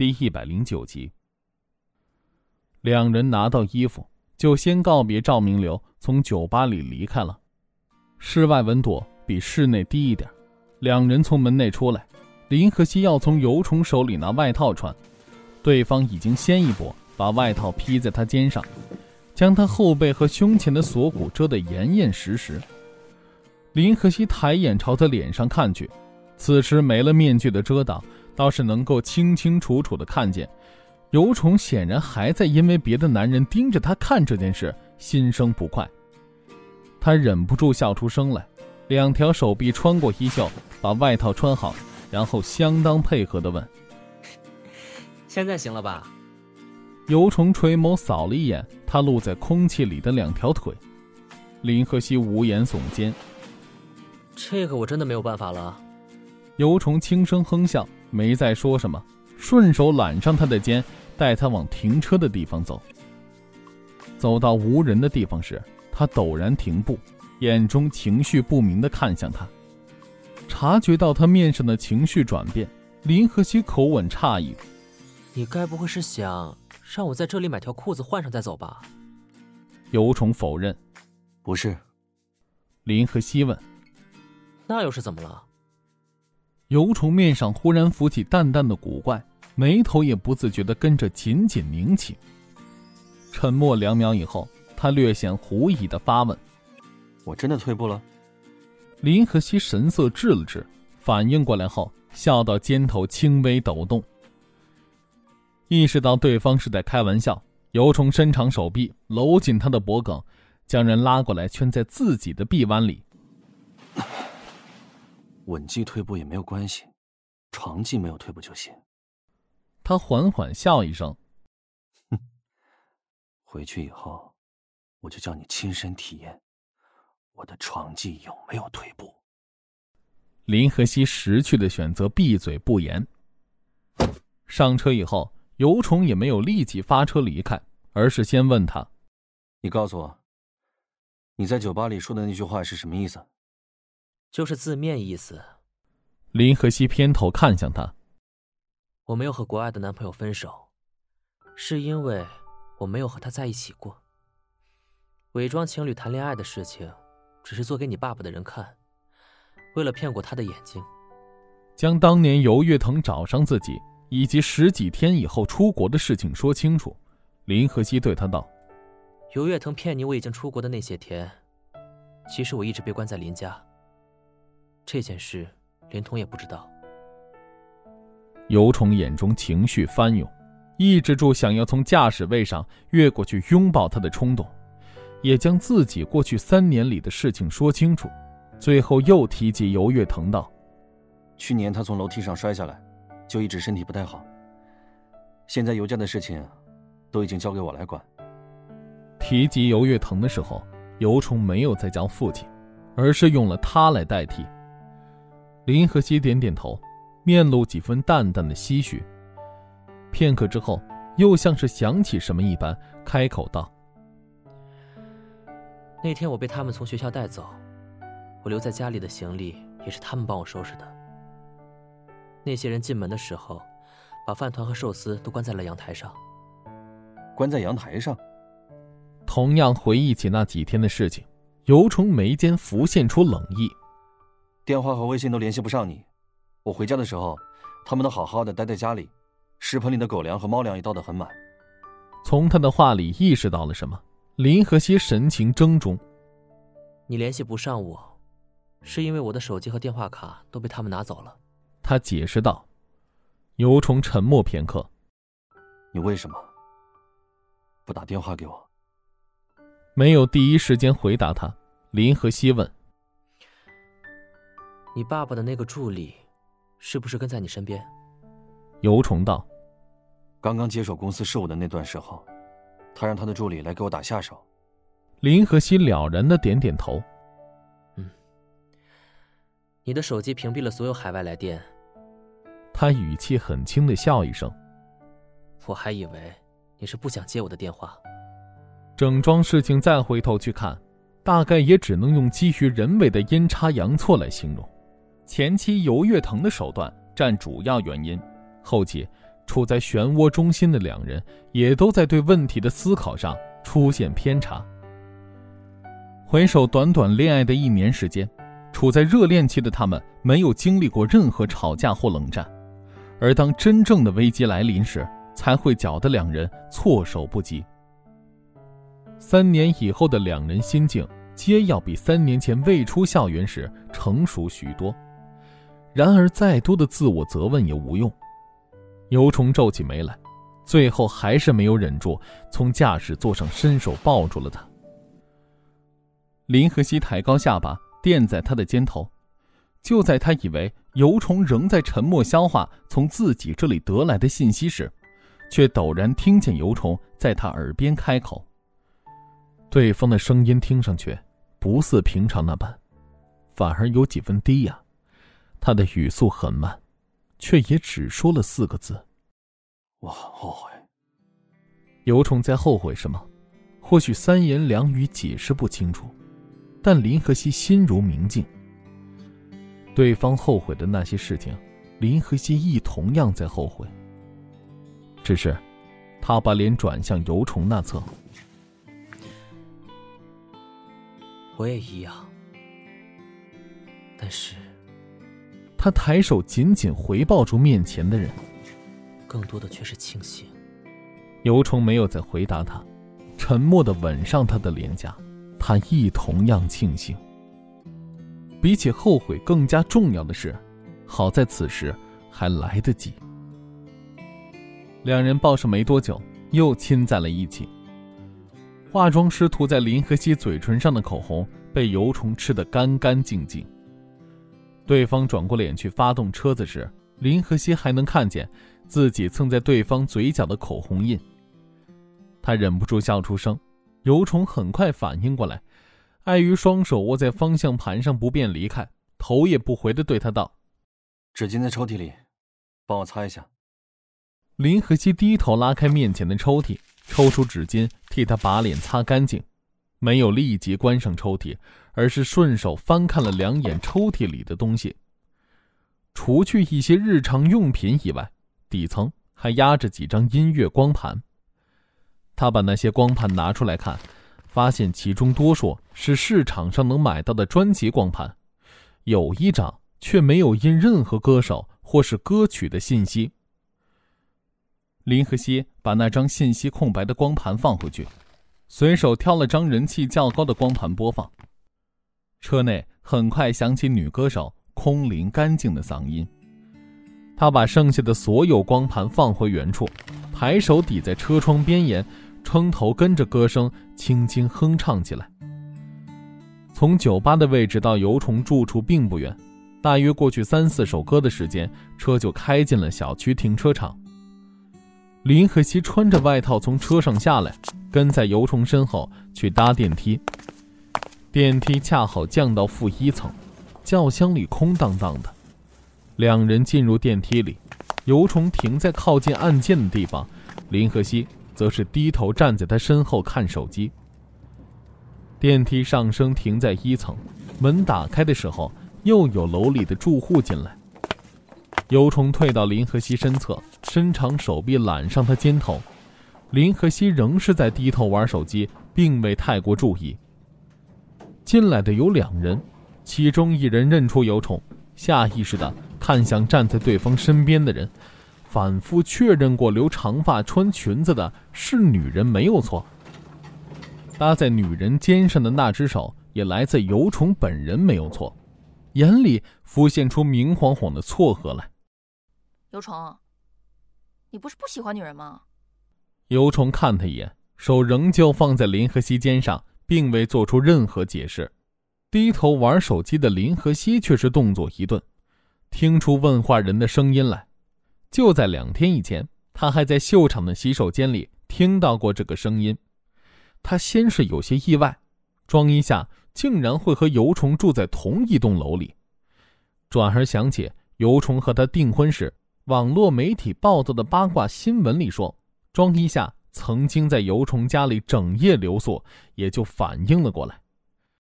第一百零九集。两人拿到衣服，就先告别赵明流，从酒吧里离开了。室外温度比室内低一点，两人从门内出来，林和熙要从尤虫手里拿外套穿，对方已经先一步把外套披在他肩上，将他后背和胸前的锁骨遮得严严实实。林和熙抬眼朝他脸上看去，此时没了面具的遮挡，倒是能够清清楚楚的看见。尤虫显然还在因为别的男人盯着他看这件事心生不快，他忍不住笑出声来，两条手臂穿过衣袖，把外套穿好，然后相当配合的问：“现在行了吧？”尤虫垂眸扫了一眼他露在空气里的两条腿，林和熙无言耸肩：“这个我真的没有办法了。”尤虫轻声哼笑，没再说什么，顺手揽上他的肩。带他往停车的地方走。走到无人的地方时，他陡然停步，眼中情绪不明的看向他。察觉到他面上的情绪转变，林和熙口吻诧异：“你该不会是想让我在这里买条裤子换上再走吧？”尤虫否认：“不是。”林和熙问：“那又是怎么了？”尤虫面上忽然浮起淡淡的古怪。眉头也不自觉地跟着紧紧拧起。沉默两秒以后，他略显狐疑地发问：“我真的退步了？”林和熙神色滞了滞，反应过来后，笑到肩头轻微抖动。意识到对方是在开玩笑，尤虫伸长手臂搂紧他的脖颈，将人拉过来圈在自己的臂弯里。吻技退步也没有关系，床技没有退步就行。他缓缓笑一声：“哼，回去以后，我就叫你亲身体验我的床技有没有退步。”林和熙识趣的选择闭嘴不言。上车以后，尤虫也没有立即发车离开，而是先问他：“你告诉我，你在酒吧里说的那句话是什么意思？”“就是字面意思。”林和熙偏头看向他。我没有和国外的男朋友分手，是因为我没有和他在一起过。伪装情侣谈恋爱的事情，只是做给你爸爸的人看，为了骗过他的眼睛。将当年尤月腾找上自己，以及十几天以后出国的事情说清楚。林和熙对他道：“尤月腾骗你我已经出国的那些天，其实我一直被关在林家。这件事，连同也不知道。”尤虫眼中情绪翻涌，抑制住想要从驾驶位上越过去拥抱他的冲动，也将自己过去三年里的事情说清楚。最后又提及尤月腾道：“去年他从楼梯上摔下来，就一直身体不太好。现在尤家的事情，都已经交给我来管。”提及尤月腾的时候，尤虫没有再叫父亲，而是用了他来代替。林和熙点点头。面露几分淡淡的唏嘘，片刻之后，又像是想起什么一般，开口道：“那天我被他们从学校带走，我留在家里的行李也是他们帮我收拾的。那些人进门的时候，把饭团和寿司都关在了阳台上。关在阳台上。”同样回忆起那几天的事情，尤虫眉间浮现出冷意。电话和微信都联系不上你。我回家的时候，他们都好好的待在家里，食盆里的狗粮和猫粮也倒得很满。从他的话里意识到了什么，林和熙神情怔忡。你联系不上我，是因为我的手机和电话卡都被他们拿走了。他解释道。尤虫沉默片刻。你为什么不打电话给我？没有第一时间回答他。林和熙问。你爸爸的那个助理，是不是跟在你身边？尤虫道：“刚刚接手公司事务的那段时候，他让他的助理来给我打下手。”林和熙了然的点点头：“嗯。”你的手机屏蔽了所有海外来电。他语气很轻的笑一声：“我还以为你是不想接我的电话。”整桩事情再回头去看，大概也只能用基于人为的阴差阳错来形容。前期游月腾的手段占主要原因，后期处在漩涡中心的两人，也都在对问题的思考上出现偏差。回首短短恋爱的一年时间，处在热恋期的他们没有经历过任何吵架或冷战，而当真正的危机来临时，才会搅得两人措手不及。三年以后的两人心境，皆要比三年前未出校园时成熟许多。然而，再多的自我责问也无用。尤虫皱起眉来，最后还是没有忍住，从驾驶座上伸手抱住了他。林和熙抬高下巴，垫在他的肩头。就在他以为尤虫仍在沉默消化从自己这里得来的信息时，却陡然听见尤虫在他耳边开口。对方的声音听上去不似平常那般，反而有几分低哑。他的语速很慢，却也只说了四个字：“我很后悔。”尤虫在后悔什么？或许三言两语解释不清楚。但林和熙心如明镜。对方后悔的那些事情，林和熙亦同样在后悔。只是，他把脸转向油虫那侧。我也一样。但是，他抬手紧紧回抱住面前的人，更多的却是庆幸。尤虫没有再回答他，沉默的吻上他的脸颊。他亦同样庆幸。比起后悔，更加重要的是，好在此时还来得及。两人抱上没多久，又亲在了一起。化妆师涂在林和熙嘴唇上的口红被油虫吃得干干净净。对方转过脸去发动车子时，林和熙还能看见自己蹭在对方嘴角的口红印。他忍不住笑出声。尤虫很快反应过来，碍于双手握在方向盘上不便离开，头也不回的对他道：“纸巾在抽屉里，帮我擦一下。”林和熙低头拉开面前的抽屉，抽出纸巾替他把脸擦干净，没有立即关上抽屉，而是顺手翻看了两眼抽屉里的东西。除去一些日常用品以外，底层还压着几张音乐光盘。他把那些光盘拿出来看，发现其中多数是市场上能买到的专辑光盘，有一张却没有印任何歌手或是歌曲的信息。林和熙把那张信息空白的光盘放回去，随手挑了张人气较高的光盘播放。车内很快响起女歌手空灵干净的嗓音。他把剩下的所有光盘放回原处，抬手抵在车窗边沿。撑头跟着歌声轻轻哼唱起来。从酒吧的位置到油虫住处并不远，大约过去三四首歌的时间，车就开进了小区停车场。林和熙穿着外套从车上下来，跟在油虫身后去搭电梯。电梯恰好降到负一层，轿厢里空荡荡的。两人进入电梯里，油虫停在靠近按键的地方，林和熙。则是低头站在他身后看手机。电梯上升停在一层，门打开的时候，又有楼里的住户进来。尤虫退到林和熙身侧，伸长手臂揽上他肩头。林和熙仍是在低头玩手机，并未太过注意。进来的有两人，其中一人认出尤虫，下意识的看向站在对方身边的人。反复确认过，留长发、穿裙子的是女人，没有错。搭在女人肩上的那只手，也来自尤虫本人，没有错。眼里浮现出明晃晃的错愕来。尤虫，你不是不喜欢女人吗？尤虫看他一眼，手仍旧放在林和熙肩上，并未做出任何解释。低头玩手机的林和熙却是动作一顿，听出问话人的声音来。就在两天以前，他还在秀场的洗手间里听到过这个声音。他先是有些意外，庄一下竟然会和尤虫住在同一栋楼里，转而想起尤虫和他订婚时，网络媒体报道的八卦新闻里说，庄一夏曾经在尤虫家里整夜留宿，也就反应了过来。